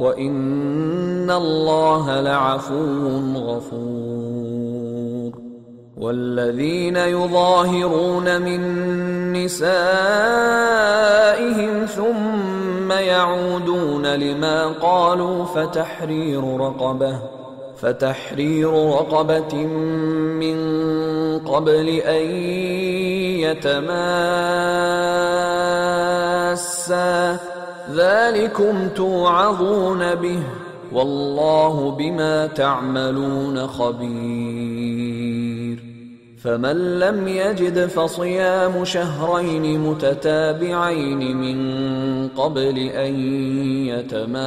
وان الله لعفو غفور والذين يظاهرون من نسائهم ثم يعودون لما قالوا فتحرير رقبه فتحرير رقبة من قبل أن يتماسا ذلكم توعظون به والله بما تعملون خبير فمن لم يجد فصيام شهرين متتابعين من قبل أن يتماسا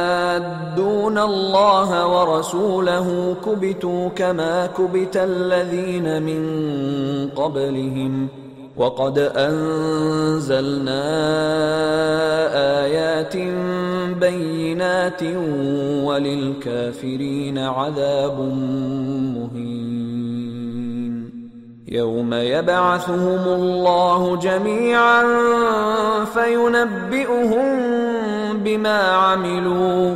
الله ورسوله كبتوا كما كبت الذين من قبلهم وقد أنزلنا آيات بينات وللكافرين عذاب مهين. يوم يبعثهم الله جميعا فينبئهم بما عملوا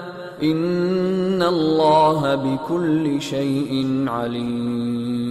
ان الله بكل شيء عليم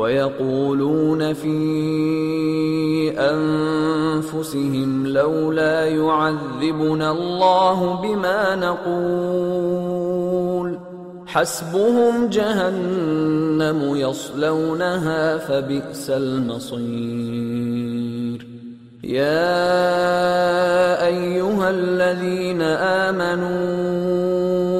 ويقولون في أنفسهم لولا يعذبنا الله بما نقول. حسبهم جهنم يصلونها فبئس المصير. يا أيها الذين آمنوا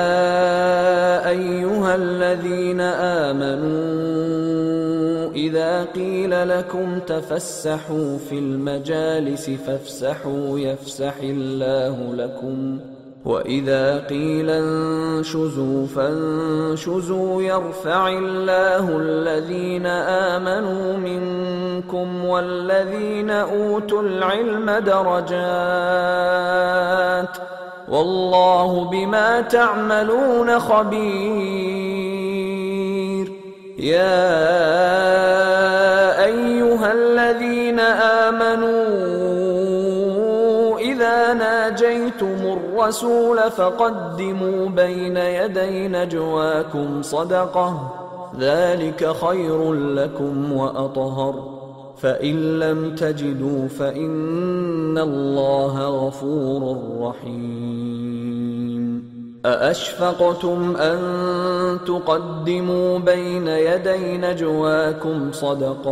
قيل لكم تفسحوا في المجالس فافسحوا يفسح الله لكم. وإذا قيل انشزوا فانشزوا يرفع الله الذين آمنوا منكم والذين أوتوا العلم درجات. والله بما تعملون خبير. يا الرسول فقدموا بين يدي نجواكم صدقة. ذلك خير لكم وأطهر. فإن لم تجدوا فإن الله غفور رحيم. أأشفقتم أن تقدموا بين يدي نجواكم صدقات؟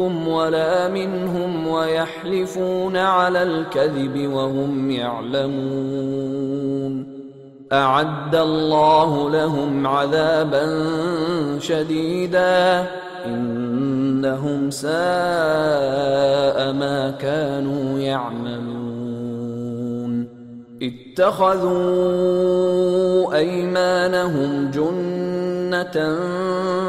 منكم ولا منهم ويحلفون على الكذب وهم يعلمون. أعد الله لهم عذابا شديدا. إنهم ساء ما كانوا يعملون. اتخذوا أيمانهم جنة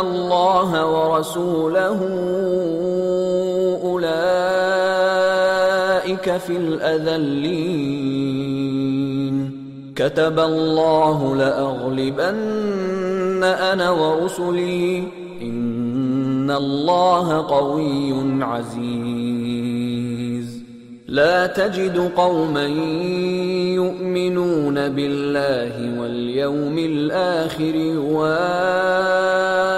الله ورسوله أولئك في الأذلين. كتب الله لأغلبن أنا ورسلي. إن الله قوي عزيز. لا تجد قوما يؤمنون بالله واليوم الآخر يوادون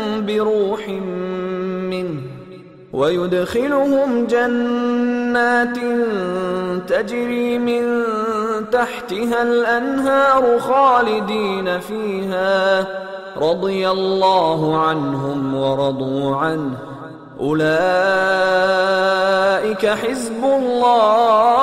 بروح منه ويدخلهم جنات تجري من تحتها الأنهار خالدين فيها رضي الله عنهم ورضوا عنه. أولئك حزب الله.